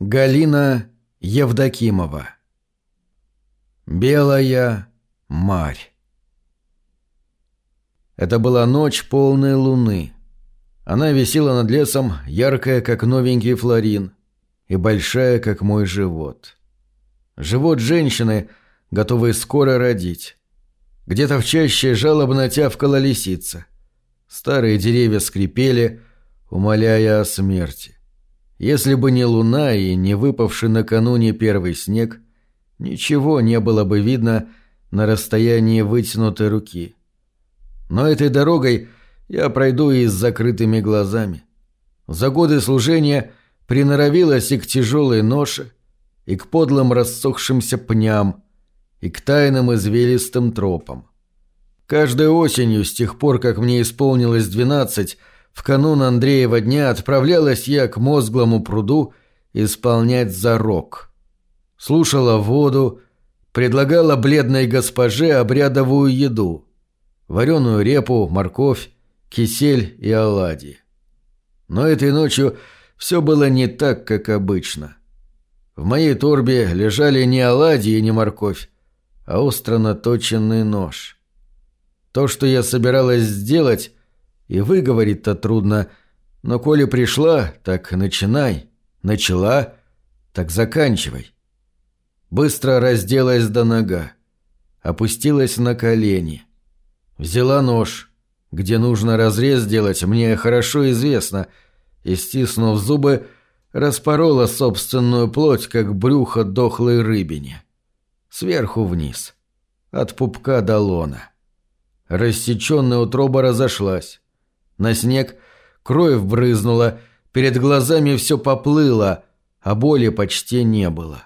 Галина Евдокимова Белая марь Это была ночь полной луны. Она висела над лесом, яркая, как новенький флорин, и большая, как мой живот. Живот женщины, готовой скоро родить. Где-то в чаще жалобно тявкала лисица. Старые деревья скрипели, умоляя о смерти. Если бы не луна и не выпавший накануне первый снег, ничего не было бы видно на расстоянии вытянутой руки. Но этой дорогой я пройду и с закрытыми глазами. За годы служения приноровилась и к тяжелой ноше, и к подлым рассохшимся пням, и к тайным извилистым тропам. Каждой осенью, с тех пор, как мне исполнилось двенадцать, в канун Андреева дня отправлялась я к мозглому пруду исполнять зарок. Слушала воду, предлагала бледной госпоже обрядовую еду. Вареную репу, морковь, кисель и оладьи. Но этой ночью все было не так, как обычно. В моей торбе лежали не оладьи и не морковь, а остро наточенный нож. То, что я собиралась сделать, и выговорить-то трудно, но коли пришла, так начинай. Начала, так заканчивай. Быстро разделась до нога. Опустилась на колени. Взяла нож. Где нужно разрез делать, мне хорошо известно. И, стиснув зубы, распорола собственную плоть, как брюхо дохлой рыбине. Сверху вниз. От пупка до лона. Рассеченная утроба разошлась. На снег кровь брызнула, перед глазами все поплыло, а боли почти не было.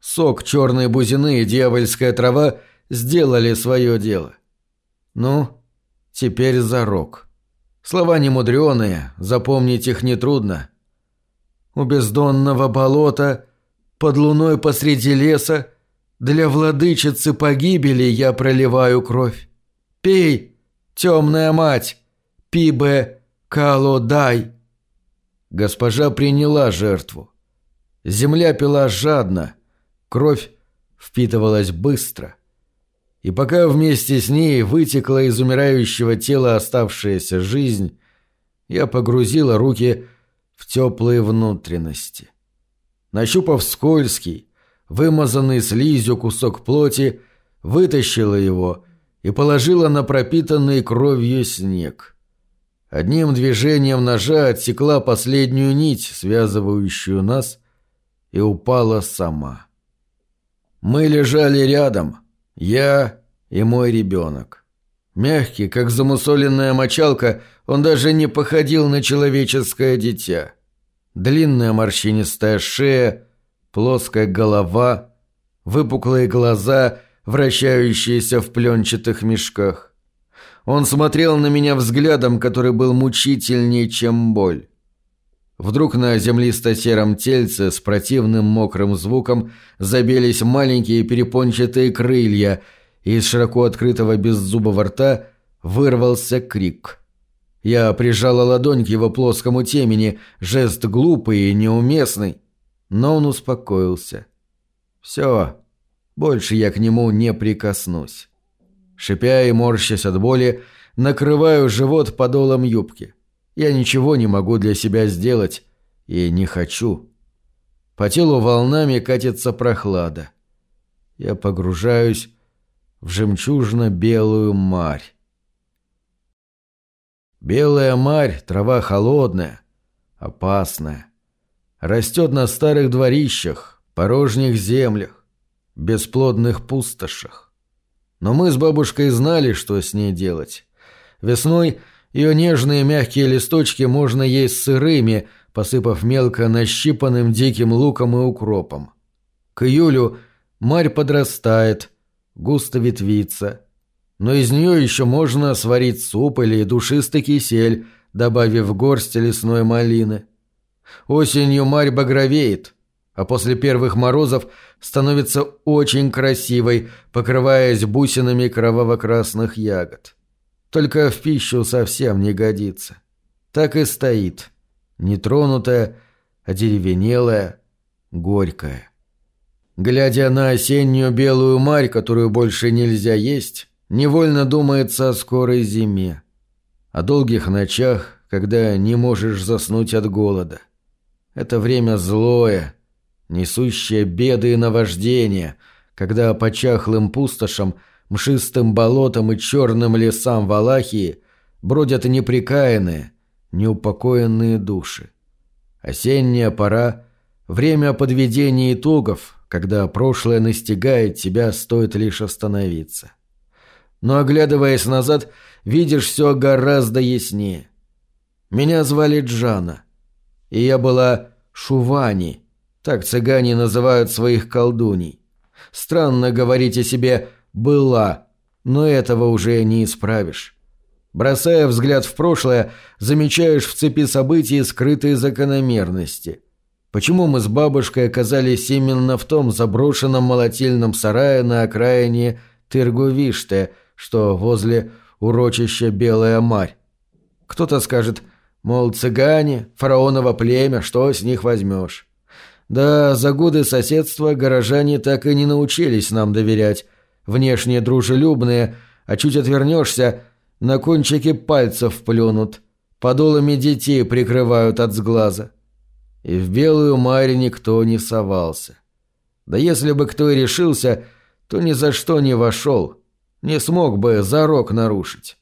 Сок черной бузины и дьявольская трава сделали свое дело. Ну, теперь зарок. Слова немудреные, запомнить их нетрудно. У бездонного болота, под луной посреди леса, для владычицы погибели я проливаю кровь. Пей, темная мать, Пибе Калодай. Госпожа приняла жертву. Земля пила жадно, кровь впитывалась быстро. И пока вместе с ней вытекла из умирающего тела оставшаяся жизнь, я погрузила руки в теплые внутренности. Нащупав скользкий, вымазанный слизью кусок плоти, вытащила его и положила на пропитанный кровью снег. Одним движением ножа отсекла последнюю нить, связывающую нас, и упала сама. Мы лежали рядом, я и мой ребенок. Мягкий, как замусоленная мочалка, он даже не походил на человеческое дитя. Длинная морщинистая шея, плоская голова, выпуклые глаза, вращающиеся в пленчатых мешках. Он смотрел на меня взглядом, который был мучительнее, чем боль. Вдруг на землисто-сером тельце с противным мокрым звуком забились маленькие перепончатые крылья, и из широко открытого беззубого рта вырвался крик. Я прижала ладонь к его плоскому темени, жест глупый и неуместный, но он успокоился. «Все, больше я к нему не прикоснусь». Шипя и морщась от боли, накрываю живот подолом юбки. Я ничего не могу для себя сделать и не хочу. По телу волнами катится прохлада. Я погружаюсь в жемчужно-белую марь. Белая марь — трава холодная, опасная. Растет на старых дворищах, порожних землях, бесплодных пустошах. Но мы с бабушкой знали, что с ней делать. Весной ее нежные мягкие листочки можно есть сырыми, посыпав мелко нащипанным диким луком и укропом. К июлю марь подрастает, густо ветвится. Но из нее еще можно сварить суп или душистый кисель, добавив горсть лесной малины. Осенью марь багровеет, а после первых морозов становится очень красивой, покрываясь бусинами кроваво-красных ягод. Только в пищу совсем не годится. Так и стоит, нетронутая, одеревенелая, горькое. Глядя на осеннюю белую марь, которую больше нельзя есть, невольно думается о скорой зиме, о долгих ночах, когда не можешь заснуть от голода. Это время злое, несущее беды и наваждения, когда по чахлым пустошам, мшистым болотам и черным лесам Валахии бродят неприкаянные, неупокоенные души. Осенняя пора — время подведения итогов, когда прошлое настигает тебя, стоит лишь остановиться. Но, оглядываясь назад, видишь все гораздо яснее. Меня звали Джана, и я была Шувани, так цыгане называют своих колдуней. Странно говорить о себе «была», но этого уже не исправишь. Бросая взгляд в прошлое, замечаешь в цепи событий скрытые закономерности. Почему мы с бабушкой оказались именно в том заброшенном молотильном сарае на окраине Тыргувиште, что возле урочища Белая Марь? Кто-то скажет, мол, цыгане, фараоново племя, что с них возьмешь? Да, за годы соседства горожане так и не научились нам доверять. Внешне дружелюбные, а чуть отвернешься – на кончике пальцев плюнут, подолами детей прикрывают от сглаза. И в белую марь никто не совался. Да если бы кто и решился, то ни за что не вошел, не смог бы зарок нарушить.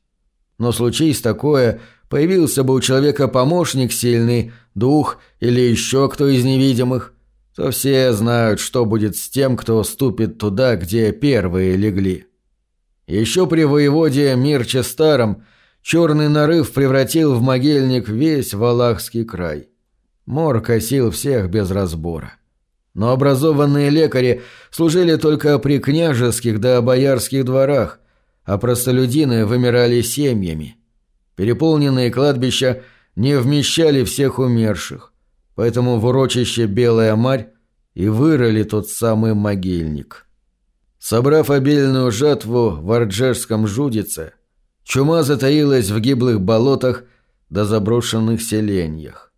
Но случись такое, появился бы у человека помощник сильный, дух или еще кто из невидимых, то все знают, что будет с тем, кто ступит туда, где первые легли. Еще при воеводе Мирче Старом черный нарыв превратил в могильник весь Валахский край. Мор косил всех без разбора. Но образованные лекари служили только при княжеских да боярских дворах, а простолюдины вымирали семьями. Переполненные кладбища не вмещали всех умерших, поэтому в урочище Белая Марь и вырыли тот самый могильник. Собрав обильную жатву в Арджешском жудице, чума затаилась в гиблых болотах до заброшенных селениях.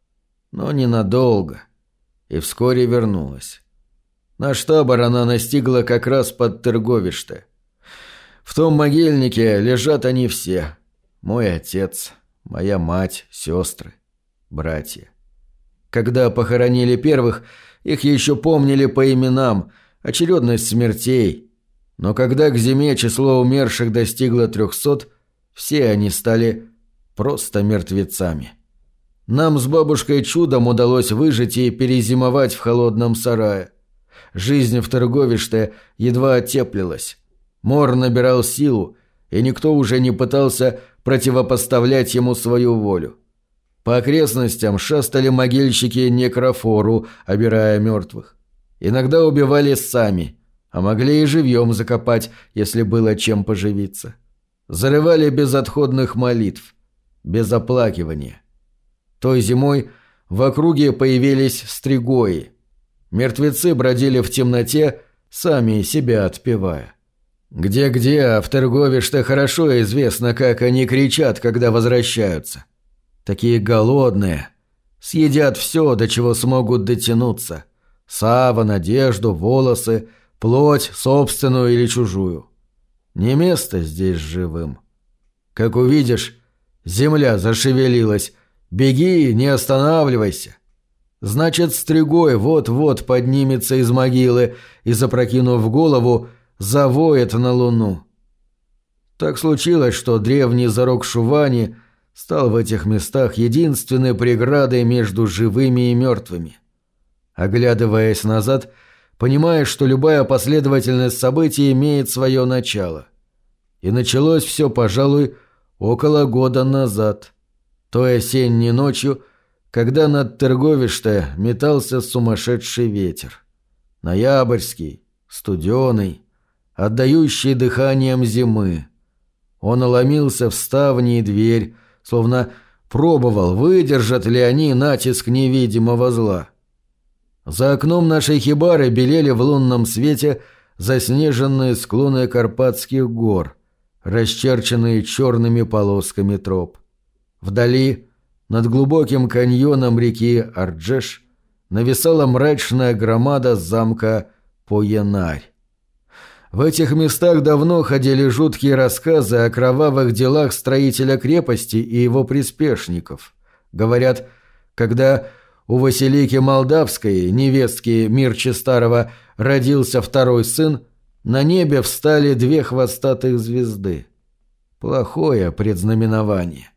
Но ненадолго. И вскоре вернулась. Наш табор она настигла как раз под Терговиште. В том могильнике лежат они все. Мой отец, моя мать, сестры, братья. Когда похоронили первых, их еще помнили по именам, очередность смертей — но когда к зиме число умерших достигло трехсот, все они стали просто мертвецами. Нам с бабушкой чудом удалось выжить и перезимовать в холодном сарае. Жизнь в Торговиште едва отеплилась. Мор набирал силу, и никто уже не пытался противопоставлять ему свою волю. По окрестностям шастали могильщики некрофору, обирая мертвых. Иногда убивали сами – а могли и живьем закопать, если было чем поживиться. Зарывали без отходных молитв, без оплакивания. Той зимой в округе появились стригои. Мертвецы бродили в темноте, сами себя отпевая. Где-где, а в Торгове-что хорошо известно, как они кричат, когда возвращаются. Такие голодные. Съедят все, до чего смогут дотянуться. Сава, надежду, волосы — Плоть, собственную или чужую. Не место здесь живым. Как увидишь, земля зашевелилась. Беги, не останавливайся. Значит, стригой вот-вот поднимется из могилы и, запрокинув голову, завоет на луну. Так случилось, что древний зарок Шувани стал в этих местах единственной преградой между живыми и мертвыми. Оглядываясь назад, понимая, что любая последовательность событий имеет свое начало. И началось все, пожалуй, около года назад, той осенней ночью, когда над Терговиште метался сумасшедший ветер. Ноябрьский, студеный, отдающий дыханием зимы. Он оломился в ставни и дверь, словно пробовал, выдержат ли они натиск невидимого зла. За окном нашей хибары белели в лунном свете заснеженные склоны Карпатских гор, расчерченные черными полосками троп. Вдали, над глубоким каньоном реки Арджеш, нависала мрачная громада замка Поенарь. В этих местах давно ходили жуткие рассказы о кровавых делах строителя крепости и его приспешников. Говорят, когда у Василики Молдавской, невестки Мирчи Старого, родился второй сын, на небе встали две хвостатых звезды. Плохое предзнаменование.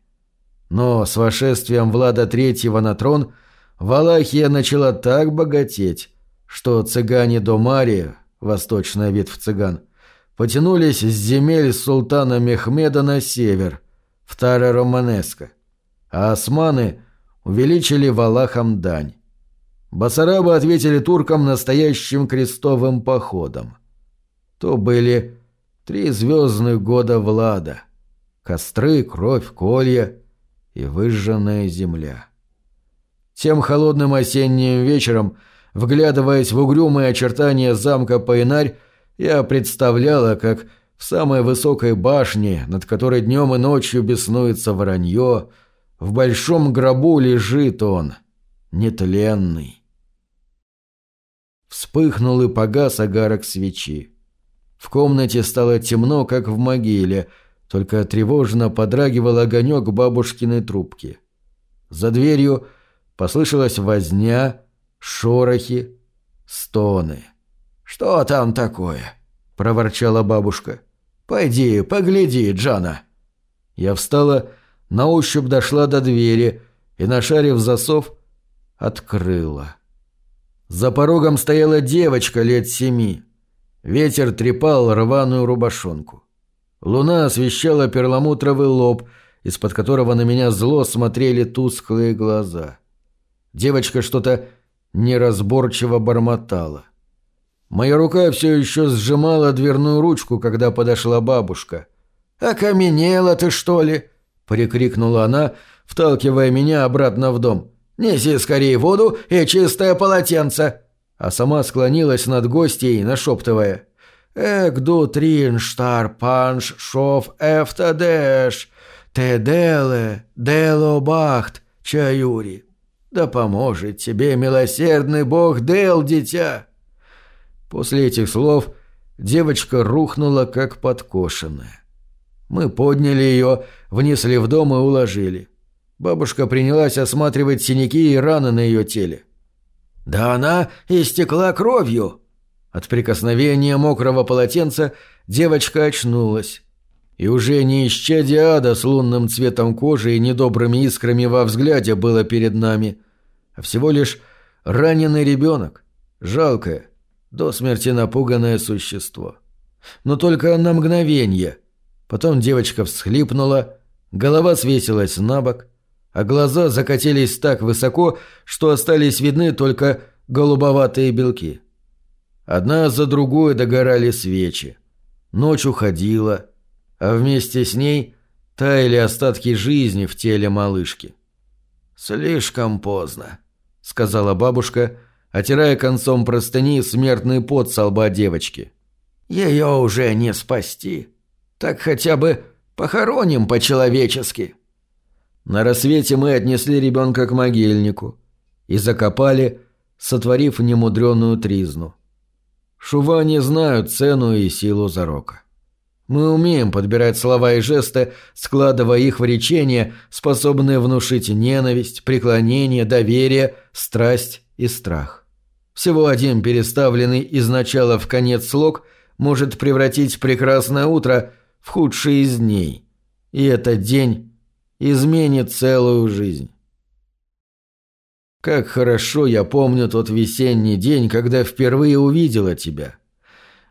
Но с вошествием Влада Третьего на трон Валахия начала так богатеть, что цыгане до Мария, восточная ветвь цыган, потянулись с земель султана Мехмеда на север, в Таре-Романеско, а османы увеличили Валахам дань. Басарабы ответили туркам настоящим крестовым походом. То были три звездных года Влада. Костры, кровь, колья и выжженная земля. Тем холодным осенним вечером – Вглядываясь в угрюмые очертания замка Пайнарь, я представляла, как в самой высокой башне, над которой днем и ночью беснуется воронье, в большом гробу лежит он, нетленный. Вспыхнул и погас огарок свечи. В комнате стало темно, как в могиле, только тревожно подрагивал огонек бабушкиной трубки. За дверью послышалась возня, шорохи, стоны. «Что там такое?» – проворчала бабушка. «Пойди, погляди, Джана». Я встала, на ощупь дошла до двери и, нашарив засов, открыла. За порогом стояла девочка лет семи. Ветер трепал рваную рубашонку. Луна освещала перламутровый лоб, из-под которого на меня зло смотрели тусклые глаза. Девочка что-то неразборчиво бормотала. Моя рука все еще сжимала дверную ручку, когда подошла бабушка. «Окаменела ты, что ли?» — прикрикнула она, вталкивая меня обратно в дом. «Неси скорее воду и чистое полотенце!» А сама склонилась над гостьей, нашептывая. «Эк, ду тринштар панш шов эфтадеш, те деле, дело бахт, чаюри». Да поможет тебе милосердный бог Дел, дитя!» После этих слов девочка рухнула, как подкошенная. Мы подняли ее, внесли в дом и уложили. Бабушка принялась осматривать синяки и раны на ее теле. «Да она истекла кровью!» От прикосновения мокрого полотенца девочка очнулась. И уже не исчадие ада с лунным цветом кожи и недобрыми искрами во взгляде было перед нами, а всего лишь раненый ребенок, жалкое, до смерти напуганное существо. Но только на мгновение. Потом девочка всхлипнула, голова свесилась на бок, а глаза закатились так высоко, что остались видны только голубоватые белки. Одна за другой догорали свечи. Ночь уходила, а вместе с ней таяли остатки жизни в теле малышки. «Слишком поздно», — сказала бабушка, отирая концом простыни смертный пот со лба девочки. «Ее уже не спасти. Так хотя бы похороним по-человечески». На рассвете мы отнесли ребенка к могильнику и закопали, сотворив немудреную тризну. Шувани знают цену и силу зарока. Мы умеем подбирать слова и жесты, складывая их в речения, способные внушить ненависть, преклонение, доверие, страсть и страх. Всего один переставленный из начала в конец слог может превратить прекрасное утро в худший из дней. И этот день изменит целую жизнь. Как хорошо я помню тот весенний день, когда впервые увидела тебя.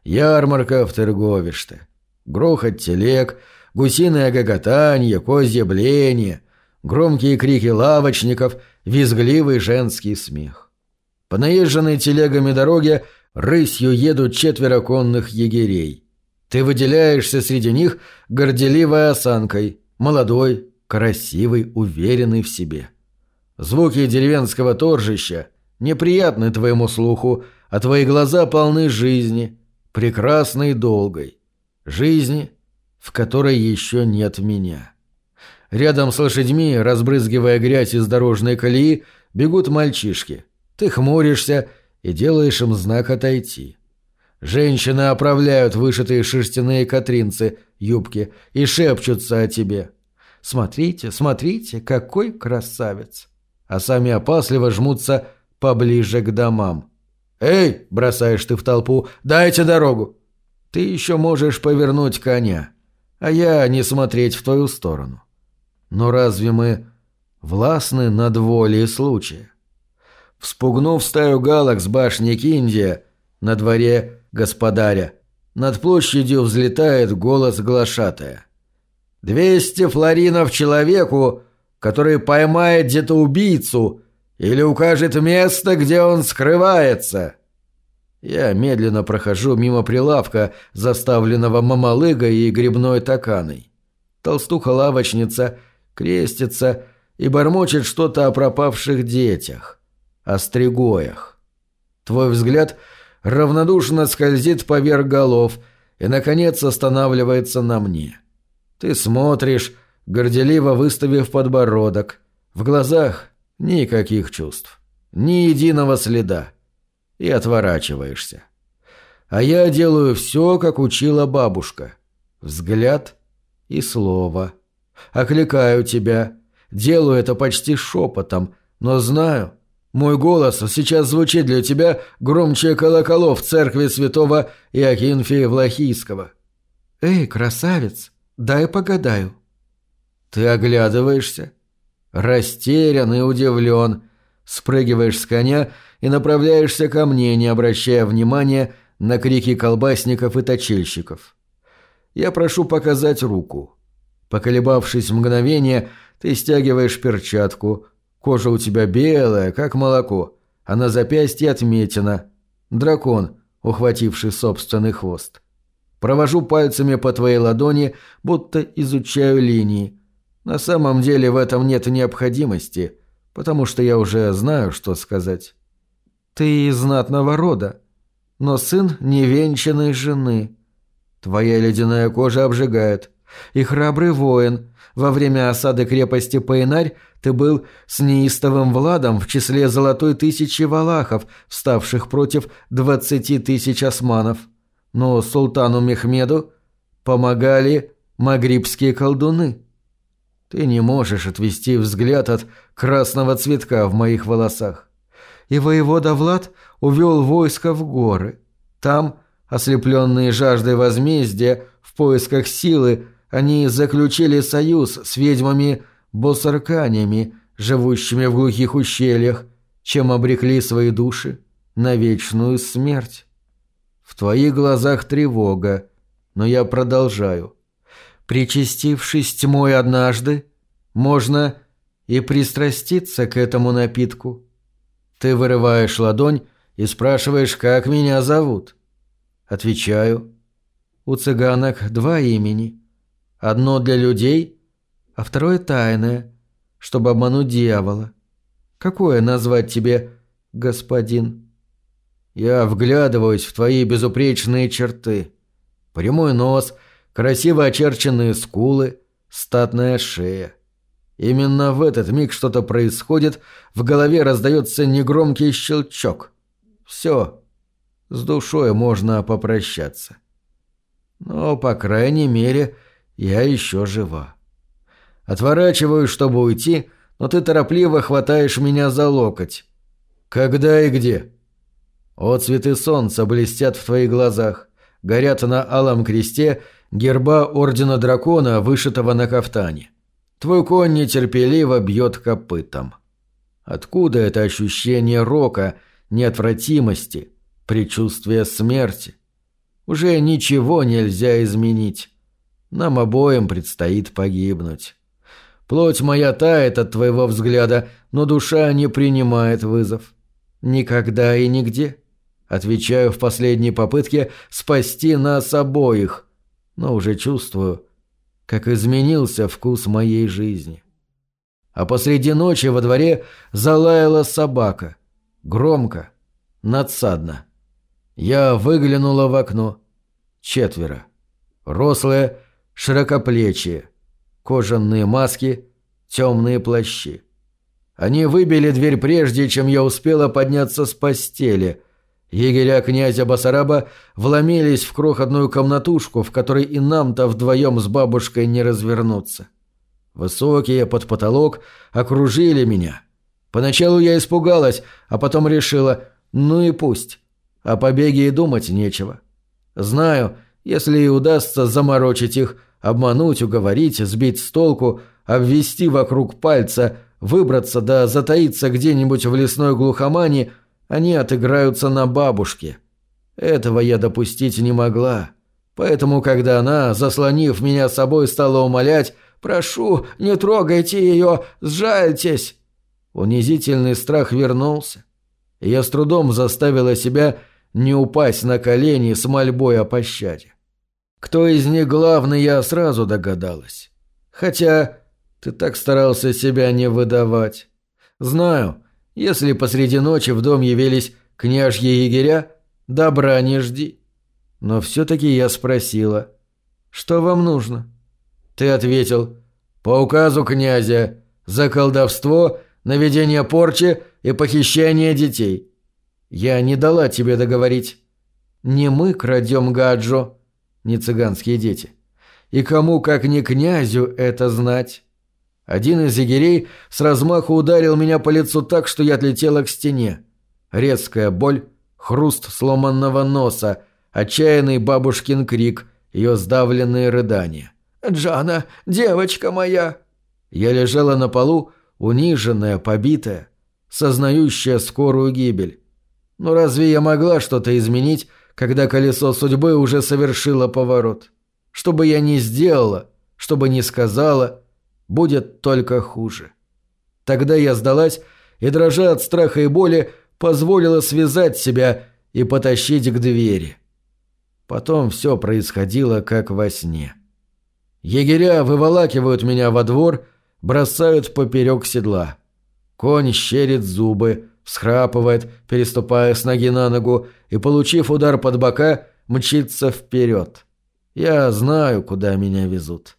Ярмарка в Терговиште Грохот телег, гусиное гоготанье, козье бление, громкие крики лавочников, визгливый женский смех. По наезженной телегами дороге рысью едут четверо конных егерей. Ты выделяешься среди них горделивой осанкой, молодой, красивый, уверенный в себе. Звуки деревенского торжища неприятны твоему слуху, а твои глаза полны жизни, прекрасной долгой. Жизни, в которой еще нет меня. Рядом с лошадьми, разбрызгивая грязь из дорожной колеи, бегут мальчишки. Ты хмуришься и делаешь им знак отойти. Женщины оправляют вышитые шерстяные катринцы, юбки, и шепчутся о тебе. «Смотрите, смотрите, какой красавец!» А сами опасливо жмутся поближе к домам. «Эй!» — бросаешь ты в толпу. «Дайте дорогу!» Ты еще можешь повернуть коня, а я не смотреть в твою сторону. Но разве мы властны над волей случая? Вспугнув стаю галок с башни Киндия на дворе господаря, над площадью взлетает голос глашатая. «Двести флоринов человеку, который поймает где-то убийцу или укажет место, где он скрывается!» Я медленно прохожу мимо прилавка, заставленного мамалыгой и грибной токаной. Толстуха-лавочница крестится и бормочет что-то о пропавших детях, о стригоях. Твой взгляд равнодушно скользит поверх голов и, наконец, останавливается на мне. Ты смотришь, горделиво выставив подбородок. В глазах никаких чувств, ни единого следа и отворачиваешься. А я делаю все, как учила бабушка. Взгляд и слово. Окликаю тебя. Делаю это почти шепотом, но знаю, мой голос сейчас звучит для тебя громче колоколов в церкви святого Иокинфия Влахийского. «Эй, красавец, дай погадаю». Ты оглядываешься, растерян и удивлен, спрыгиваешь с коня и направляешься ко мне, не обращая внимания на крики колбасников и точильщиков. Я прошу показать руку. Поколебавшись мгновение, ты стягиваешь перчатку. Кожа у тебя белая, как молоко, а на запястье отметина. Дракон, ухвативший собственный хвост. Провожу пальцами по твоей ладони, будто изучаю линии. На самом деле в этом нет необходимости, потому что я уже знаю, что сказать. Ты знатного рода, но сын невенчанной жены. Твоя ледяная кожа обжигает. И храбрый воин. Во время осады крепости Пейнарь ты был с неистовым Владом в числе золотой тысячи валахов, вставших против двадцати тысяч османов. Но султану Мехмеду помогали магрибские колдуны. Ты не можешь отвести взгляд от красного цветка в моих волосах и воевода Влад увел войско в горы. Там, ослепленные жаждой возмездия, в поисках силы, они заключили союз с ведьмами-босарканями, живущими в глухих ущельях, чем обрекли свои души на вечную смерть. В твоих глазах тревога, но я продолжаю. Причастившись тьмой однажды, можно и пристраститься к этому напитку. Ты вырываешь ладонь и спрашиваешь, как меня зовут. Отвечаю. У цыганок два имени. Одно для людей, а второе тайное, чтобы обмануть дьявола. Какое назвать тебе, господин? Я вглядываюсь в твои безупречные черты. Прямой нос, красиво очерченные скулы, статная шея. Именно в этот миг что-то происходит, в голове раздается негромкий щелчок. Все, с душой можно попрощаться. Но, по крайней мере, я еще жива. Отворачиваюсь, чтобы уйти, но ты торопливо хватаешь меня за локоть. Когда и где? О, цветы солнца блестят в твоих глазах, горят на алом кресте герба Ордена Дракона, вышитого на кафтане. Твой конь нетерпеливо бьет копытом. Откуда это ощущение рока, неотвратимости, предчувствие смерти? Уже ничего нельзя изменить. Нам обоим предстоит погибнуть. Плоть моя тает от твоего взгляда, но душа не принимает вызов. Никогда и нигде. Отвечаю в последней попытке спасти нас обоих, но уже чувствую, как изменился вкус моей жизни. А посреди ночи во дворе залаяла собака. Громко, надсадно. Я выглянула в окно. Четверо. Рослые, широкоплечие. Кожаные маски, темные плащи. Они выбили дверь прежде, чем я успела подняться с постели. Егеря князя Басараба вломились в крохотную комнатушку, в которой и нам-то вдвоем с бабушкой не развернуться. Высокие, под потолок, окружили меня. Поначалу я испугалась, а потом решила, ну и пусть. О побеге и думать нечего. Знаю, если и удастся заморочить их, обмануть, уговорить, сбить с толку, обвести вокруг пальца, выбраться да затаиться где-нибудь в лесной глухомане, они отыграются на бабушке. Этого я допустить не могла. Поэтому, когда она, заслонив меня собой, стала умолять «Прошу, не трогайте ее, сжальтесь!» Унизительный страх вернулся. Я с трудом заставила себя не упасть на колени с мольбой о пощаде. Кто из них главный, я сразу догадалась. Хотя ты так старался себя не выдавать. Знаю, если посреди ночи в дом явились княжьи егеря, добра не жди. Но все-таки я спросила, что вам нужно? Ты ответил, по указу князя, за колдовство, наведение порчи и похищение детей. Я не дала тебе договорить. Не мы крадем Гаджо, не цыганские дети. И кому, как не князю, это знать? Один из егерей с размаху ударил меня по лицу так, что я отлетела к стене. Резкая боль, хруст сломанного носа, отчаянный бабушкин крик, ее сдавленные рыдания. «Джана, девочка моя!» Я лежала на полу, униженная, побитая, сознающая скорую гибель. Но разве я могла что-то изменить, когда колесо судьбы уже совершило поворот. Что бы я ни сделала, что бы ни сказала, будет только хуже. Тогда я сдалась и, дрожа от страха и боли, позволила связать себя и потащить к двери. Потом все происходило как во сне. Егеря выволакивают меня во двор, бросают поперек седла. Конь щерит зубы, всхрапывает, переступая с ноги на ногу, и, получив удар под бока, мчится вперед. Я знаю, куда меня везут.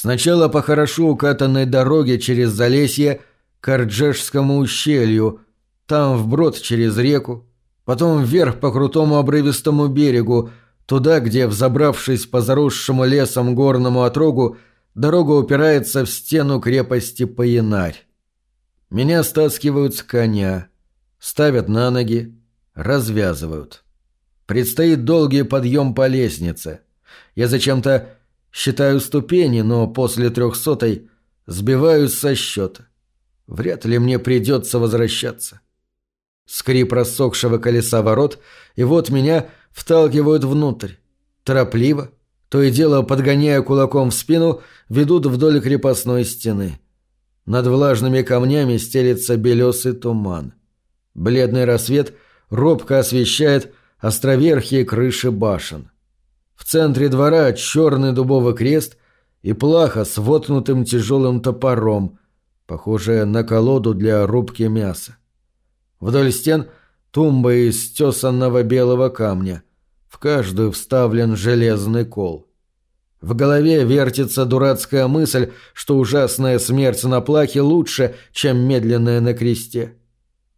Сначала по хорошо укатанной дороге через Залесье к Арджешскому ущелью, там вброд через реку, потом вверх по крутому обрывистому берегу, туда, где, взобравшись по заросшему лесом горному отрогу, дорога упирается в стену крепости Поянарь. Меня стаскивают с коня, ставят на ноги, развязывают. Предстоит долгий подъем по лестнице. Я зачем-то считаю ступени, но после трехсотой сбиваюсь со счета. Вряд ли мне придется возвращаться. Скрип рассохшего колеса ворот, и вот меня вталкивают внутрь. Торопливо, то и дело подгоняя кулаком в спину, ведут вдоль крепостной стены. Над влажными камнями стелится белесый туман. Бледный рассвет робко освещает островерхие крыши башен. В центре двора черный дубовый крест и плаха с воткнутым тяжелым топором, похожая на колоду для рубки мяса. Вдоль стен тумба из тесанного белого камня, в каждую вставлен железный кол. В голове вертится дурацкая мысль, что ужасная смерть на плахе лучше, чем медленная на кресте.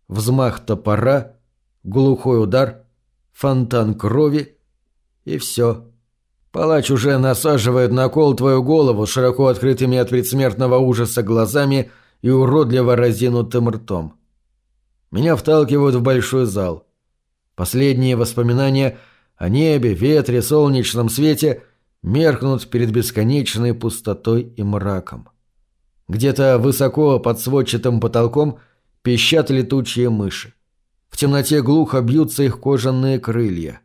Взмах топора, глухой удар, фонтан крови и все. Палач уже насаживает на кол твою голову широко открытыми от предсмертного ужаса глазами и уродливо разинутым ртом. Меня вталкивают в большой зал. Последние воспоминания о небе, ветре, солнечном свете – меркнут перед бесконечной пустотой и мраком. Где-то высоко под сводчатым потолком пищат летучие мыши. В темноте глухо бьются их кожаные крылья.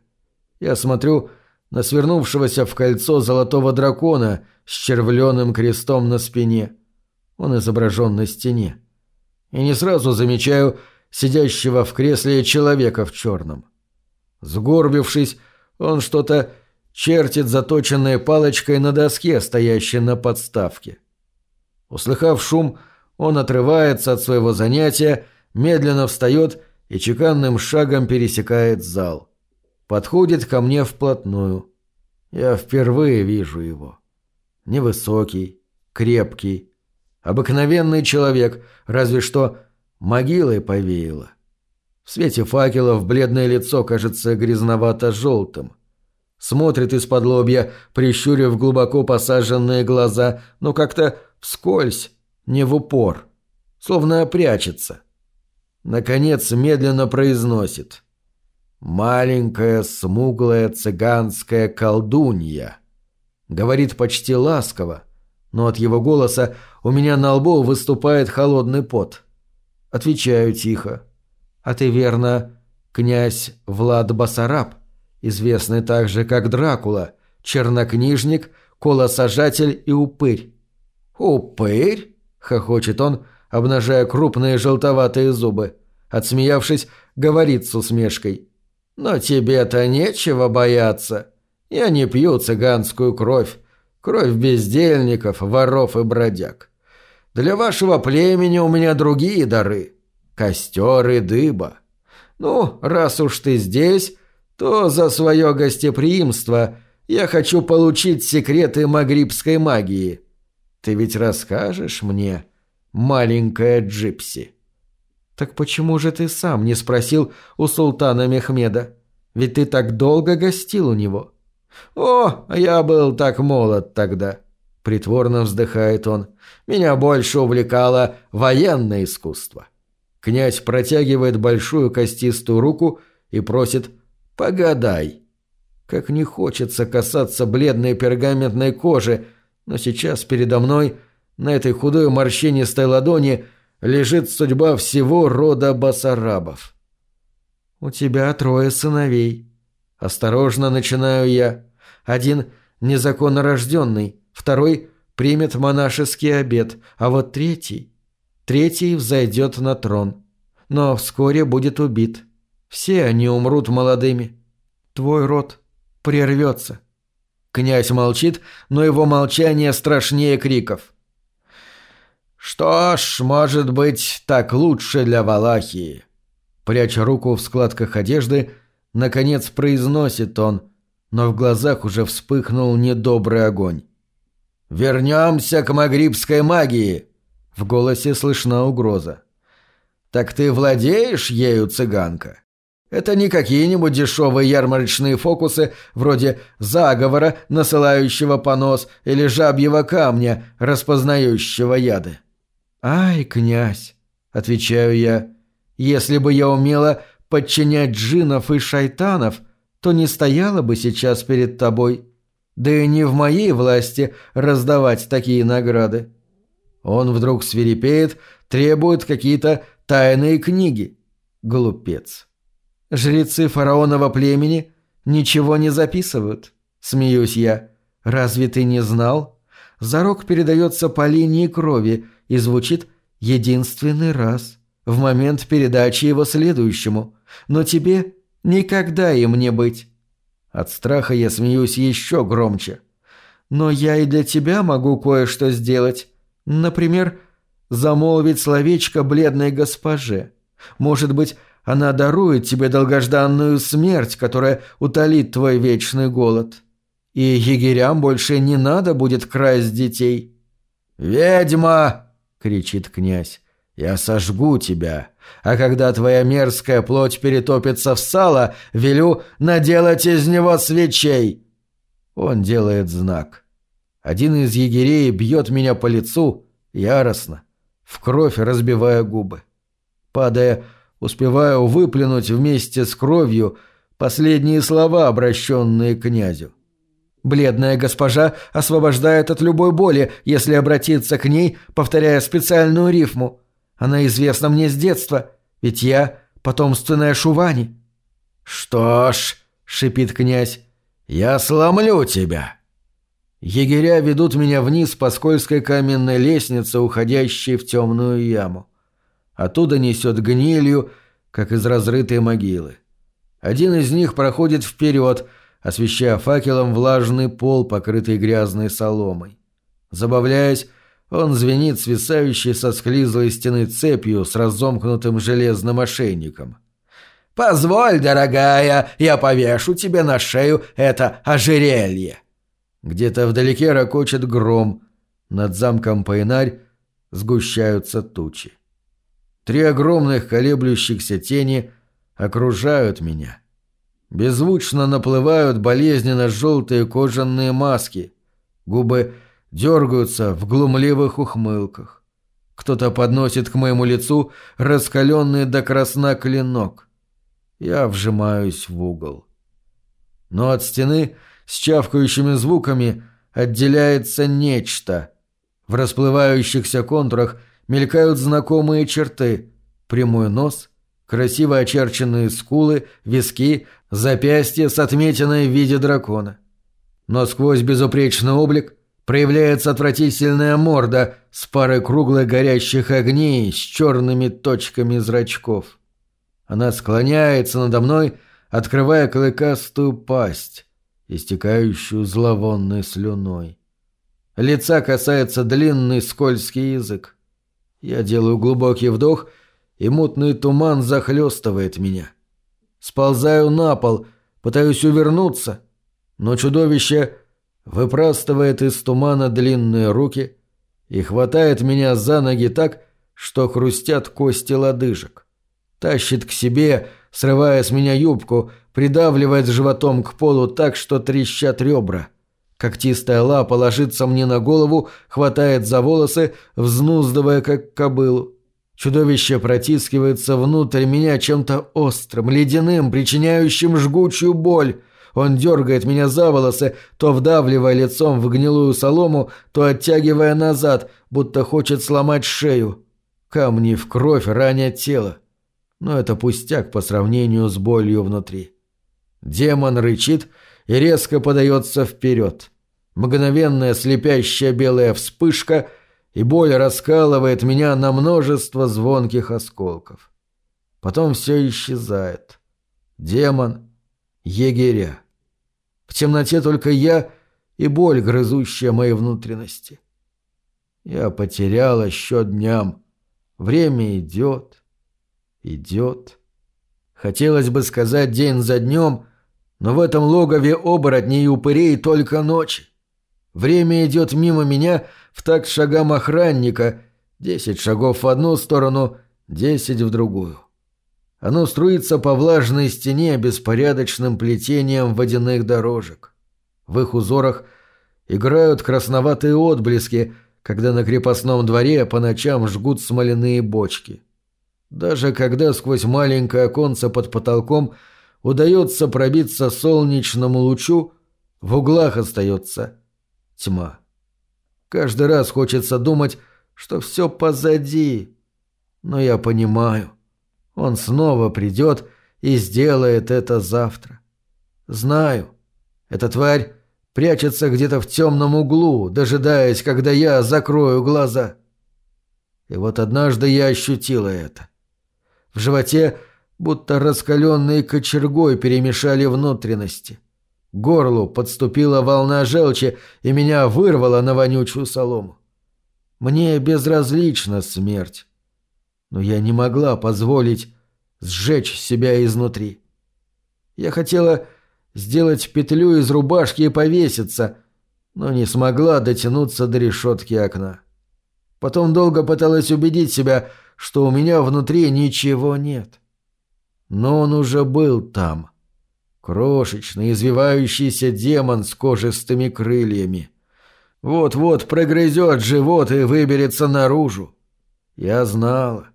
Я смотрю на свернувшегося в кольцо золотого дракона с червленым крестом на спине. Он изображен на стене. И не сразу замечаю сидящего в кресле человека в черном. Сгорбившись, он что-то чертит заточенной палочкой на доске, стоящей на подставке. Услыхав шум, он отрывается от своего занятия, медленно встает и чеканным шагом пересекает зал. Подходит ко мне вплотную. Я впервые вижу его. Невысокий, крепкий, Обыкновенный человек, разве что могилой повеяло. В свете факелов бледное лицо кажется грязновато-желтым. Смотрит из-под лобья, прищурив глубоко посаженные глаза, но как-то вскользь, не в упор, словно прячется. Наконец медленно произносит. «Маленькая смуглая цыганская колдунья». Говорит почти ласково, но от его голоса у меня на лбу выступает холодный пот. Отвечаю тихо. «А ты, верно, князь Влад Басараб, известный также как Дракула, чернокнижник, колосажатель и упырь». «Упырь?» — хохочет он, обнажая крупные желтоватые зубы. Отсмеявшись, говорит с усмешкой. «Но тебе-то нечего бояться. Я не пью цыганскую кровь, кровь бездельников, воров и бродяг. Для вашего племени у меня другие дары — костер и дыба. Ну, раз уж ты здесь, то за свое гостеприимство я хочу получить секреты магрибской магии. Ты ведь расскажешь мне, маленькая джипси?» «Так почему же ты сам не спросил у султана Мехмеда? Ведь ты так долго гостил у него». «О, я был так молод тогда», — притворно вздыхает он. «Меня больше увлекало военное искусство». Князь протягивает большую костистую руку и просит «погадай». Как не хочется касаться бледной пергаментной кожи, но сейчас передо мной, на этой худой морщинистой ладони, лежит судьба всего рода басарабов. «У тебя трое сыновей», Осторожно начинаю я. Один незаконно рожденный, второй примет монашеский обет, а вот третий... Третий взойдет на трон, но вскоре будет убит. Все они умрут молодыми. Твой род прервется. Князь молчит, но его молчание страшнее криков. «Что ж, может быть, так лучше для Валахии?» Пряча руку в складках одежды, Наконец произносит он, но в глазах уже вспыхнул недобрый огонь. «Вернемся к магрибской магии!» В голосе слышна угроза. «Так ты владеешь ею, цыганка?» Это не какие-нибудь дешевые ярмарочные фокусы вроде заговора, насылающего понос, или жабьего камня, распознающего яды. «Ай, князь!» — отвечаю я. «Если бы я умела подчинять джинов и шайтанов, то не стояла бы сейчас перед тобой. Да и не в моей власти раздавать такие награды. Он вдруг свирепеет, требует какие-то тайные книги. Глупец. Жрецы фараонова племени ничего не записывают. Смеюсь я. Разве ты не знал? Зарок передается по линии крови и звучит единственный раз, в момент передачи его следующему но тебе никогда им не быть. От страха я смеюсь еще громче. Но я и для тебя могу кое-что сделать. Например, замолвить словечко бледной госпоже. Может быть, она дарует тебе долгожданную смерть, которая утолит твой вечный голод. И егерям больше не надо будет красть детей». «Ведьма!» — кричит князь. «Я сожгу тебя, а когда твоя мерзкая плоть перетопится в сало, велю наделать из него свечей». Он делает знак. Один из егерей бьет меня по лицу, яростно, в кровь разбивая губы. Падая, успеваю выплюнуть вместе с кровью последние слова, обращенные князю. Бледная госпожа освобождает от любой боли, если обратиться к ней, повторяя специальную рифму – она известна мне с детства, ведь я потомственная Шувани». «Что ж», — шипит князь, — «я сломлю тебя». Егеря ведут меня вниз по скользкой каменной лестнице, уходящей в темную яму. Оттуда несет гнилью, как из разрытой могилы. Один из них проходит вперед, освещая факелом влажный пол, покрытый грязной соломой. Забавляясь, он звенит свисающей со склизлой стены цепью с разомкнутым железным ошейником. «Позволь, дорогая, я повешу тебе на шею это ожерелье!» Где-то вдалеке ракочет гром. Над замком Пайнарь сгущаются тучи. Три огромных колеблющихся тени окружают меня. Беззвучно наплывают болезненно желтые кожаные маски. Губы дергаются в глумливых ухмылках. Кто-то подносит к моему лицу раскаленный до красна клинок. Я вжимаюсь в угол. Но от стены с чавкающими звуками отделяется нечто. В расплывающихся контурах мелькают знакомые черты. Прямой нос, красиво очерченные скулы, виски, запястья с отметиной в виде дракона. Но сквозь безупречный облик проявляется отвратительная морда с парой круглых горящих огней с черными точками зрачков. Она склоняется надо мной, открывая клыкастую пасть, истекающую зловонной слюной. Лица касается длинный скользкий язык. Я делаю глубокий вдох, и мутный туман захлестывает меня. Сползаю на пол, пытаюсь увернуться, но чудовище выпрастывает из тумана длинные руки и хватает меня за ноги так, что хрустят кости лодыжек. Тащит к себе, срывая с меня юбку, придавливает животом к полу так, что трещат ребра. Когтистая лапа ложится мне на голову, хватает за волосы, взнуздывая, как кобылу. Чудовище протискивается внутрь меня чем-то острым, ледяным, причиняющим жгучую боль. Он дергает меня за волосы, то вдавливая лицом в гнилую солому, то оттягивая назад, будто хочет сломать шею. Камни в кровь ранят тело. Но это пустяк по сравнению с болью внутри. Демон рычит и резко подается вперед. Мгновенная слепящая белая вспышка — и боль раскалывает меня на множество звонких осколков. Потом все исчезает. Демон, егеря. В темноте только я и боль, грызущая мои внутренности. Я потеряла счет дням. Время идет, идет. Хотелось бы сказать день за днем, но в этом логове оборотней и упырей только ночи. Время идет мимо меня в такт шагам охранника, десять шагов в одну сторону, десять в другую. Оно струится по влажной стене беспорядочным плетением водяных дорожек. В их узорах играют красноватые отблески, когда на крепостном дворе по ночам жгут смоляные бочки. Даже когда сквозь маленькое оконце под потолком удается пробиться солнечному лучу, в углах остается тьма. Каждый раз хочется думать, что все позади. Но я понимаю, он снова придет и сделает это завтра. Знаю, эта тварь прячется где-то в темном углу, дожидаясь, когда я закрою глаза. И вот однажды я ощутила это. В животе будто раскаленные кочергой перемешали внутренности горлу подступила волна желчи и меня вырвала на вонючую солому. Мне безразлична смерть, но я не могла позволить сжечь себя изнутри. Я хотела сделать петлю из рубашки и повеситься, но не смогла дотянуться до решетки окна. Потом долго пыталась убедить себя, что у меня внутри ничего нет. Но он уже был там — Крошечный, извивающийся демон с кожистыми крыльями. Вот-вот прогрызет живот и выберется наружу. Я знала.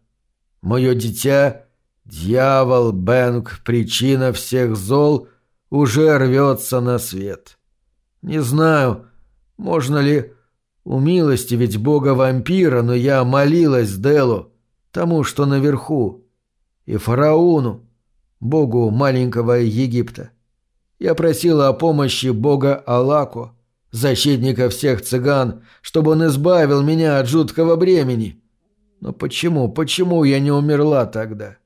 Мое дитя, дьявол Бэнк, причина всех зол, уже рвется на свет. Не знаю, можно ли умилостивить бога-вампира, но я молилась Делу, тому, что наверху, и фараону, богу маленького Египта. Я просила о помощи бога Алаку, защитника всех цыган, чтобы он избавил меня от жуткого бремени. Но почему, почему я не умерла тогда?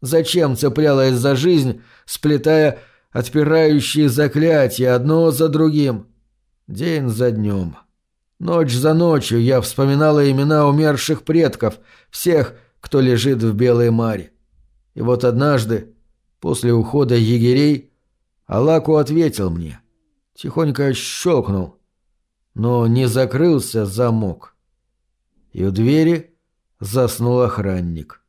Зачем цеплялась за жизнь, сплетая отпирающие заклятия одно за другим? День за днем. Ночь за ночью я вспоминала имена умерших предков, всех, кто лежит в Белой Маре. И вот однажды, После ухода егерей Алаку ответил мне. Тихонько щелкнул, но не закрылся замок. и у двери заснул охранник.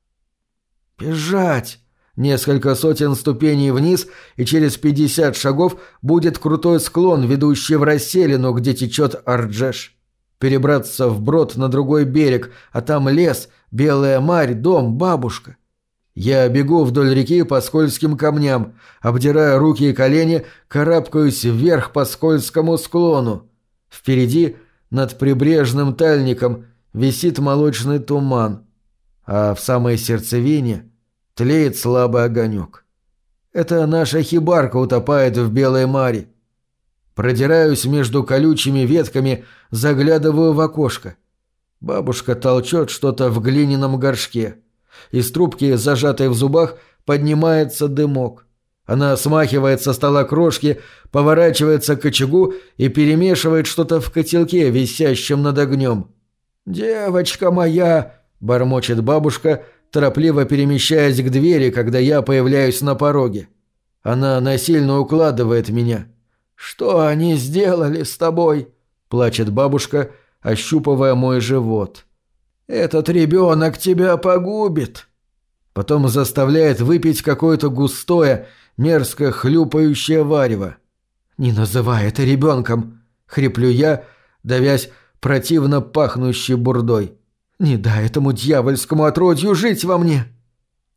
«Бежать!» Несколько сотен ступеней вниз, и через пятьдесят шагов будет крутой склон, ведущий в расселину, где течет Арджеш. Перебраться вброд на другой берег, а там лес, белая марь, дом, бабушка. Я бегу вдоль реки по скользким камням, обдирая руки и колени, карабкаюсь вверх по скользкому склону. Впереди, над прибрежным тальником, висит молочный туман, а в самой сердцевине тлеет слабый огонек. Это наша хибарка утопает в белой маре. Продираюсь между колючими ветками, заглядываю в окошко. Бабушка толчет что-то в глиняном горшке. Из трубки, зажатой в зубах, поднимается дымок. Она смахивает со стола крошки, поворачивается к очагу и перемешивает что-то в котелке, висящем над огнем. «Девочка моя!» – бормочет бабушка, торопливо перемещаясь к двери, когда я появляюсь на пороге. Она насильно укладывает меня. «Что они сделали с тобой?» – плачет бабушка, ощупывая мой живот. «Этот ребенок тебя погубит!» Потом заставляет выпить какое-то густое, мерзко хлюпающее варево. «Не называй это ребенком!» — хриплю я, давясь противно пахнущей бурдой. «Не дай этому дьявольскому отродью жить во мне!»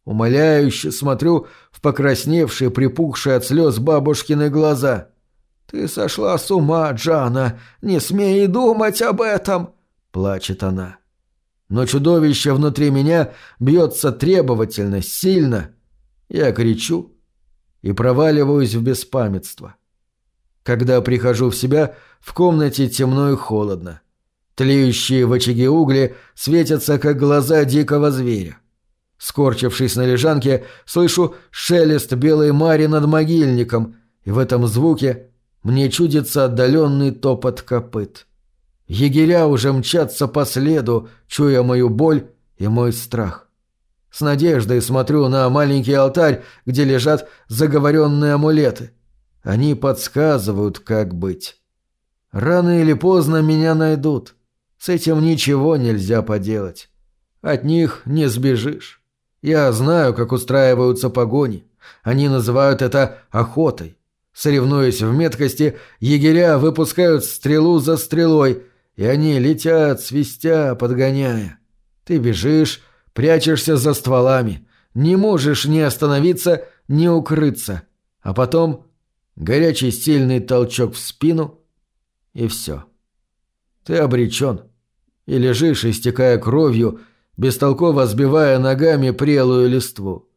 Умоляюще смотрю в покрасневшие, припухшие от слез бабушкины глаза. «Ты сошла с ума, Джана! Не смей думать об этом!» — плачет она но чудовище внутри меня бьется требовательно, сильно. Я кричу и проваливаюсь в беспамятство. Когда прихожу в себя, в комнате темно и холодно. Тлеющие в очаге угли светятся, как глаза дикого зверя. Скорчившись на лежанке, слышу шелест белой мари над могильником, и в этом звуке мне чудится отдаленный топот копыт. Егеря уже мчатся по следу, чуя мою боль и мой страх. С надеждой смотрю на маленький алтарь, где лежат заговоренные амулеты. Они подсказывают, как быть. Рано или поздно меня найдут. С этим ничего нельзя поделать. От них не сбежишь. Я знаю, как устраиваются погони. Они называют это охотой. Соревнуясь в меткости, егеря выпускают стрелу за стрелой, и они летят, свистя, подгоняя. Ты бежишь, прячешься за стволами, не можешь ни остановиться, ни укрыться. А потом горячий сильный толчок в спину, и все. Ты обречен. И лежишь, истекая кровью, бестолково сбивая ногами прелую листву.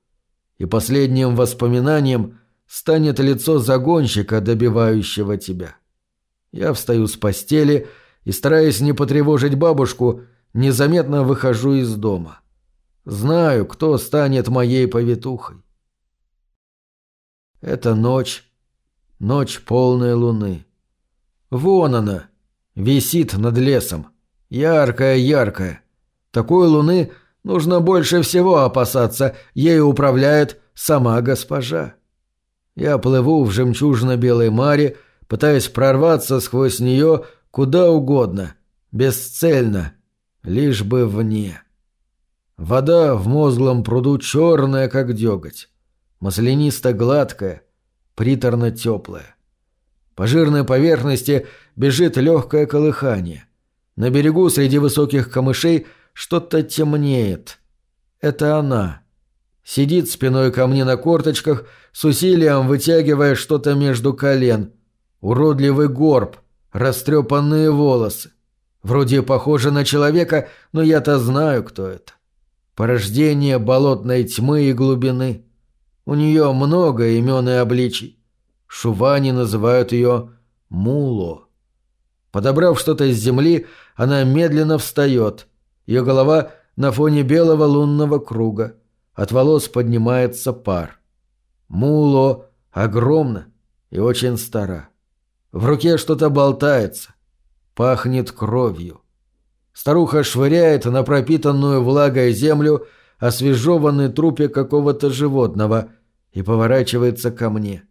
И последним воспоминанием станет лицо загонщика, добивающего тебя. Я встаю с постели и, стараясь не потревожить бабушку, незаметно выхожу из дома. Знаю, кто станет моей повитухой. Это ночь, ночь полной луны. Вон она, висит над лесом, яркая-яркая. Такой луны нужно больше всего опасаться, ею управляет сама госпожа. Я плыву в жемчужно-белой маре, пытаясь прорваться сквозь нее Куда угодно, бесцельно, лишь бы вне. Вода в мозглом пруду черная, как деготь, маслянисто-гладкая, приторно-теплая. По жирной поверхности бежит легкое колыхание. На берегу среди высоких камышей что-то темнеет. Это она. Сидит спиной ко мне на корточках, с усилием вытягивая что-то между колен. Уродливый горб, растрепанные волосы. Вроде похоже на человека, но я-то знаю, кто это. Порождение болотной тьмы и глубины. У нее много имен и обличий. Шувани называют ее Муло. Подобрав что-то с земли, она медленно встает. Ее голова на фоне белого лунного круга. От волос поднимается пар. Муло огромна и очень стара. В руке что-то болтается. Пахнет кровью. Старуха швыряет на пропитанную влагой землю освежеванный трупик какого-то животного и поворачивается ко мне.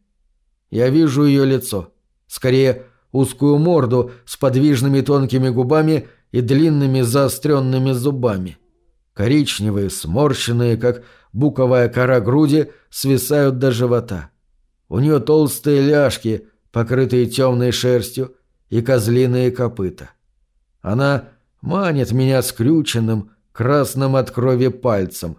Я вижу ее лицо. Скорее, узкую морду с подвижными тонкими губами и длинными заостренными зубами. Коричневые, сморщенные, как буковая кора груди, свисают до живота. У нее толстые ляжки, покрытые темной шерстью, и козлиные копыта. Она манит меня скрюченным, красным от крови пальцем,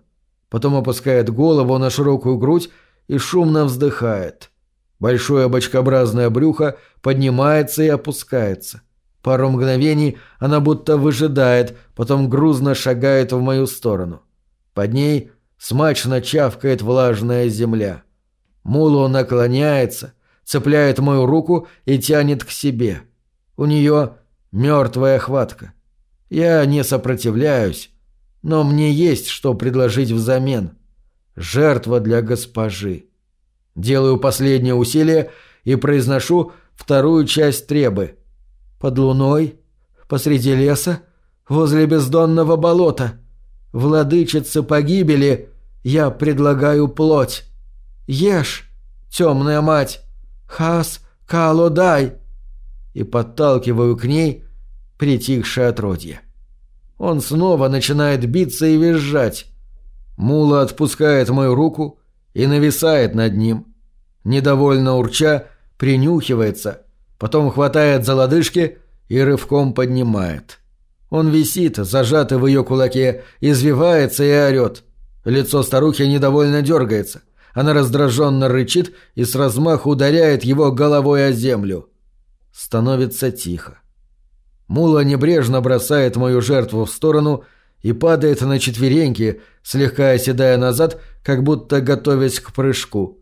потом опускает голову на широкую грудь и шумно вздыхает. Большое бочкообразное брюхо поднимается и опускается. Пару мгновений она будто выжидает, потом грузно шагает в мою сторону. Под ней смачно чавкает влажная земля. Мулу наклоняется, цепляет мою руку и тянет к себе. У нее мертвая хватка. Я не сопротивляюсь, но мне есть что предложить взамен. Жертва для госпожи. Делаю последнее усилие и произношу вторую часть требы. Под луной, посреди леса, возле бездонного болота, владычица погибели, я предлагаю плоть. Ешь, темная мать, хас калодай, и подталкиваю к ней притихшее отродье. Он снова начинает биться и визжать. Мула отпускает мою руку и нависает над ним. Недовольно урча, принюхивается, потом хватает за лодыжки и рывком поднимает. Он висит, зажатый в ее кулаке, извивается и орет. Лицо старухи недовольно дергается. Она раздраженно рычит и с размаху ударяет его головой о землю. Становится тихо. Мула небрежно бросает мою жертву в сторону и падает на четвереньки, слегка оседая назад, как будто готовясь к прыжку.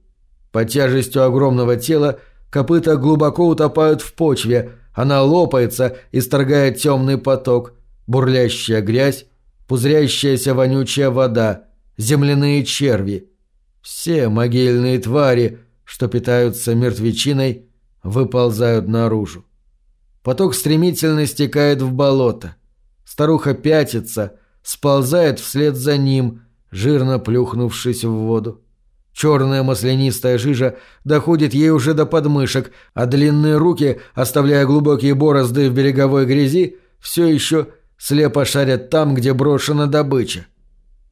Под тяжестью огромного тела копыта глубоко утопают в почве, она лопается, исторгает темный поток, бурлящая грязь, пузырящаяся вонючая вода, земляные черви. Все могильные твари, что питаются мертвечиной, выползают наружу. Поток стремительно стекает в болото. Старуха пятится, сползает вслед за ним, жирно плюхнувшись в воду. Черная маслянистая жижа доходит ей уже до подмышек, а длинные руки, оставляя глубокие борозды в береговой грязи, все еще слепо шарят там, где брошена добыча.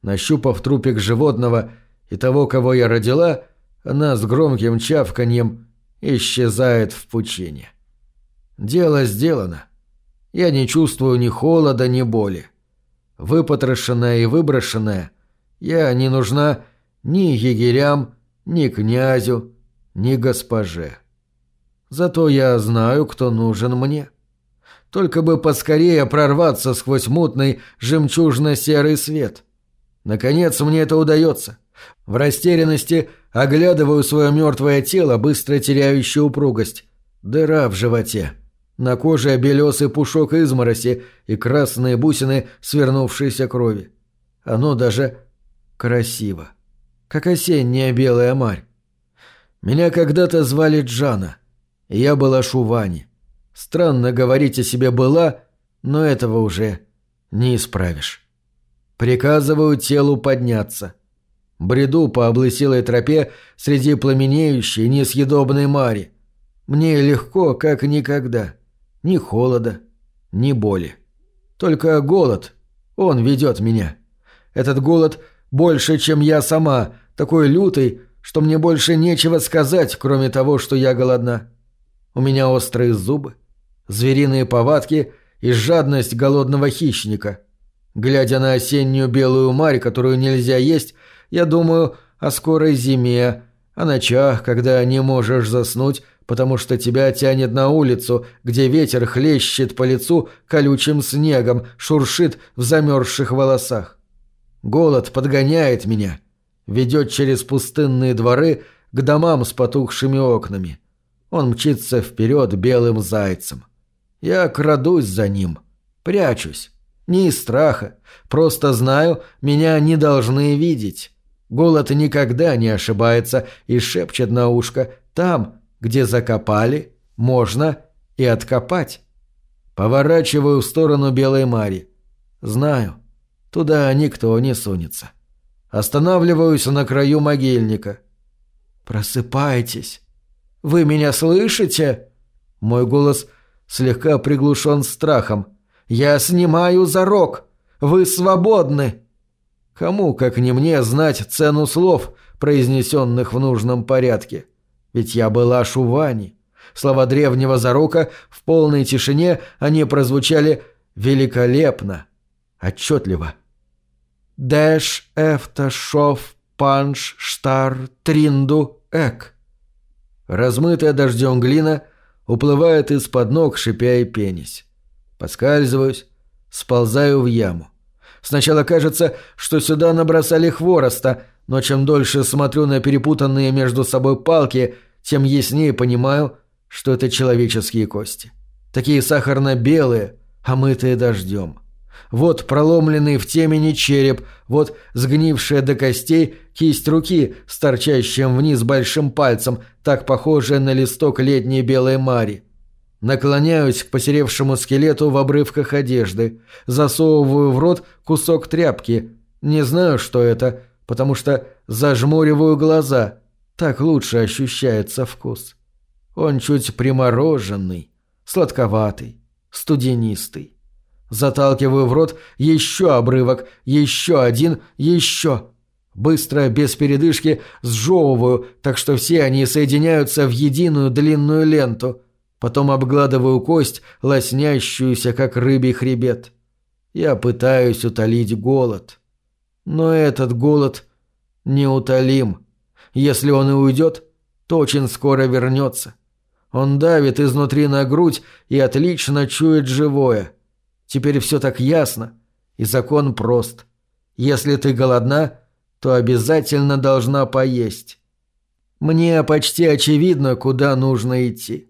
Нащупав трупик животного и того, кого я родила, она с громким чавканьем исчезает в пучине. Дело сделано. Я не чувствую ни холода, ни боли. Выпотрошенная и выброшенная, я не нужна ни егерям, ни князю, ни госпоже. Зато я знаю, кто нужен мне. Только бы поскорее прорваться сквозь мутный жемчужно-серый свет. Наконец мне это удается. В растерянности оглядываю свое мертвое тело, быстро теряющее упругость. Дыра в животе. На коже белесый пушок измороси и красные бусины свернувшейся крови. Оно даже красиво. Как осенняя белая марь. Меня когда-то звали Джана. Я была Шувани. Странно говорить о себе «была», но этого уже не исправишь. Приказываю телу подняться. Бреду по облыселой тропе среди пламенеющей, несъедобной мари. Мне легко, как никогда. Ни холода, ни боли. Только голод, он ведет меня. Этот голод больше, чем я сама, такой лютый, что мне больше нечего сказать, кроме того, что я голодна. У меня острые зубы, звериные повадки и жадность голодного хищника. Глядя на осеннюю белую марь, которую нельзя есть, я думаю о скорой зиме, о ночах, когда не можешь заснуть, потому что тебя тянет на улицу, где ветер хлещет по лицу колючим снегом, шуршит в замерзших волосах. Голод подгоняет меня, ведет через пустынные дворы к домам с потухшими окнами. Он мчится вперед белым зайцем. Я крадусь за ним, прячусь. Не из страха, просто знаю, меня не должны видеть. Голод никогда не ошибается и шепчет на ушко «там, где закопали, можно и откопать». Поворачиваю в сторону Белой Мари. Знаю, туда никто не сунется. Останавливаюсь на краю могильника. «Просыпайтесь! Вы меня слышите?» Мой голос слегка приглушен страхом. Я снимаю зарок! Вы свободны!» Кому, как не мне, знать цену слов, произнесенных в нужном порядке? Ведь я была Шувани. Слова древнего зарока в полной тишине они прозвучали великолепно, отчетливо. «Дэш эфта шов панш штар тринду эк». Размытая дождем глина уплывает из-под ног, шипя и пенись. Поскальзываюсь, сползаю в яму. Сначала кажется, что сюда набросали хвороста, но чем дольше смотрю на перепутанные между собой палки, тем яснее понимаю, что это человеческие кости. Такие сахарно-белые, омытые дождем. Вот проломленный в темени череп, вот сгнившая до костей кисть руки с торчащим вниз большим пальцем, так похожая на листок летней белой мари. Наклоняюсь к посеревшему скелету в обрывках одежды, засовываю в рот кусок тряпки. Не знаю, что это, потому что зажмуриваю глаза. Так лучше ощущается вкус. Он чуть примороженный, сладковатый, студенистый. Заталкиваю в рот еще обрывок, еще один, еще. Быстро, без передышки, сжевываю, так что все они соединяются в единую длинную ленту. Потом обгладываю кость, лоснящуюся, как рыбий хребет. Я пытаюсь утолить голод. Но этот голод неутолим. Если он и уйдет, то очень скоро вернется. Он давит изнутри на грудь и отлично чует живое. Теперь все так ясно, и закон прост. Если ты голодна, то обязательно должна поесть. Мне почти очевидно, куда нужно идти.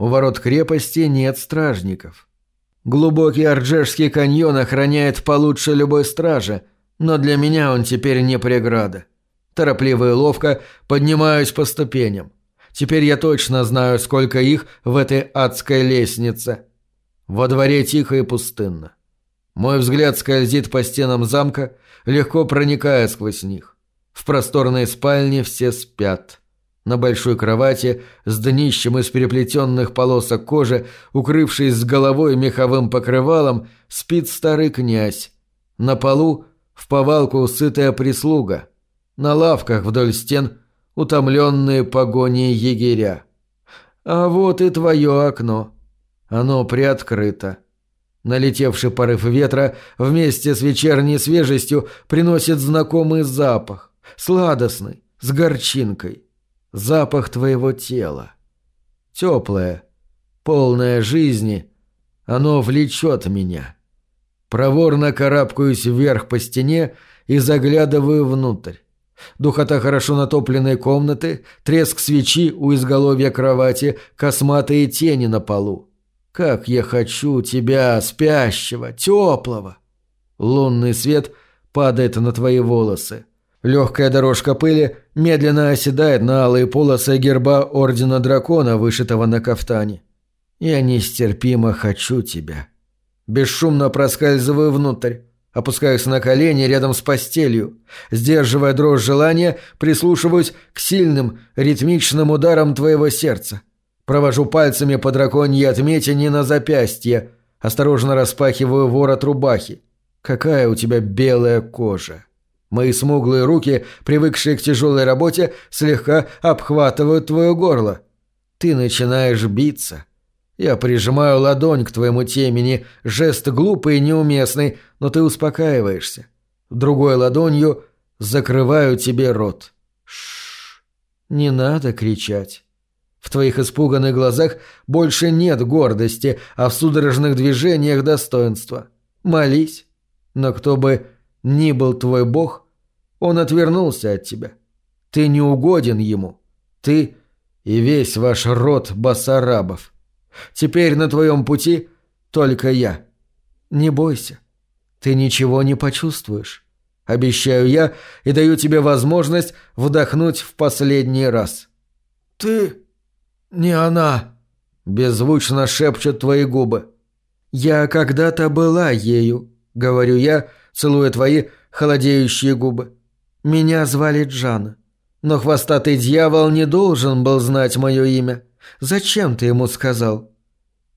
У ворот крепости нет стражников. Глубокий Арджешский каньон охраняет получше любой стражи, но для меня он теперь не преграда. Торопливо и ловко поднимаюсь по ступеням. Теперь я точно знаю, сколько их в этой адской лестнице. Во дворе тихо и пустынно. Мой взгляд скользит по стенам замка, легко проникая сквозь них. В просторной спальне все спят. На большой кровати с днищем из переплетенных полосок кожи, укрывшись с головой меховым покрывалом, спит старый князь. На полу в повалку сытая прислуга. На лавках вдоль стен утомленные погоней егеря. А вот и твое окно. Оно приоткрыто. Налетевший порыв ветра вместе с вечерней свежестью приносит знакомый запах, сладостный, с горчинкой. Запах твоего тела. Теплое, полное жизни, оно влечет меня. Проворно карабкаюсь вверх по стене и заглядываю внутрь. Духота хорошо натопленной комнаты, треск свечи у изголовья кровати, косматые тени на полу. Как я хочу тебя, спящего, теплого! Лунный свет падает на твои волосы. Легкая дорожка пыли медленно оседает на алые полосы герба Ордена Дракона, вышитого на кафтане. Я нестерпимо хочу тебя. Бесшумно проскальзываю внутрь. Опускаюсь на колени рядом с постелью. Сдерживая дрожь желания, прислушиваюсь к сильным, ритмичным ударам твоего сердца. Провожу пальцами по драконьей отметине на запястье. Осторожно распахиваю ворот рубахи. Какая у тебя белая кожа. Мои смуглые руки, привыкшие к тяжелой работе, слегка обхватывают твое горло. Ты начинаешь биться. Я прижимаю ладонь к твоему темени, жест глупый и неуместный, но ты успокаиваешься. Другой ладонью закрываю тебе рот. Шш, не надо кричать. В твоих испуганных глазах больше нет гордости, а в судорожных движениях достоинства. Молись. Но кто бы ни был твой бог, он отвернулся от тебя. Ты не угоден ему. Ты и весь ваш род басарабов. Теперь на твоем пути только я. Не бойся. Ты ничего не почувствуешь. Обещаю я и даю тебе возможность вдохнуть в последний раз. Ты не она, беззвучно шепчут твои губы. Я когда-то была ею, говорю я, целуя твои холодеющие губы. Меня звали Джана. Но хвостатый дьявол не должен был знать мое имя. Зачем ты ему сказал?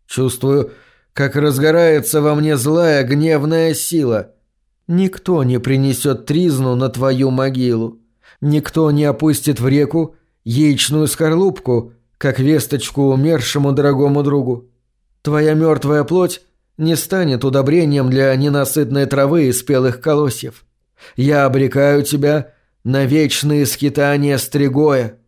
Чувствую, как разгорается во мне злая гневная сила. Никто не принесет тризну на твою могилу. Никто не опустит в реку яичную скорлупку, как весточку умершему дорогому другу. Твоя мертвая плоть не станет удобрением для ненасытной травы и спелых колосьев. Я обрекаю тебя на вечные скитания стригоя.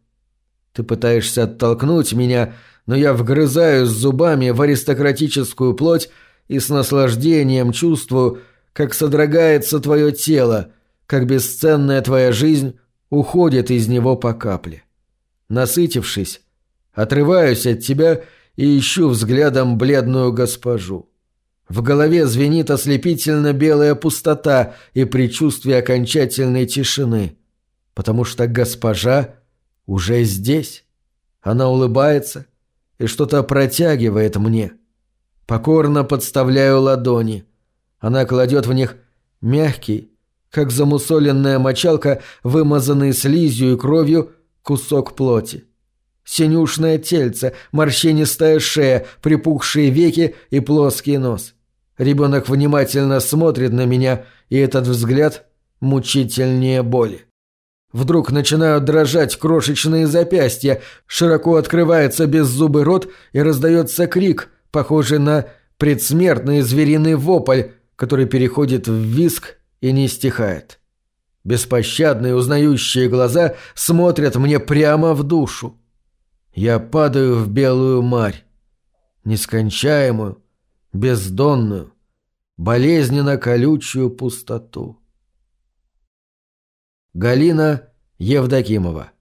Ты пытаешься оттолкнуть меня, но я вгрызаюсь зубами в аристократическую плоть и с наслаждением чувствую, как содрогается твое тело, как бесценная твоя жизнь уходит из него по капле. Насытившись, отрываюсь от тебя и ищу взглядом бледную госпожу. В голове звенит ослепительно белая пустота и предчувствие окончательной тишины, потому что госпожа уже здесь. Она улыбается и что-то протягивает мне. Покорно подставляю ладони. Она кладет в них мягкий, как замусоленная мочалка, вымазанный слизью и кровью, кусок плоти. Синюшное тельце, морщинистая шея, припухшие веки и плоский нос. Ребенок внимательно смотрит на меня, и этот взгляд мучительнее боли. Вдруг начинают дрожать крошечные запястья, широко открывается беззубый рот и раздается крик, похожий на предсмертный звериный вопль, который переходит в виск и не стихает. Беспощадные узнающие глаза смотрят мне прямо в душу. Я падаю в белую марь, нескончаемую, бездонную, болезненно колючую пустоту. Галина Евдокимова.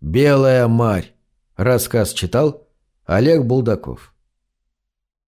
«Белая марь». Рассказ читал Олег Булдаков.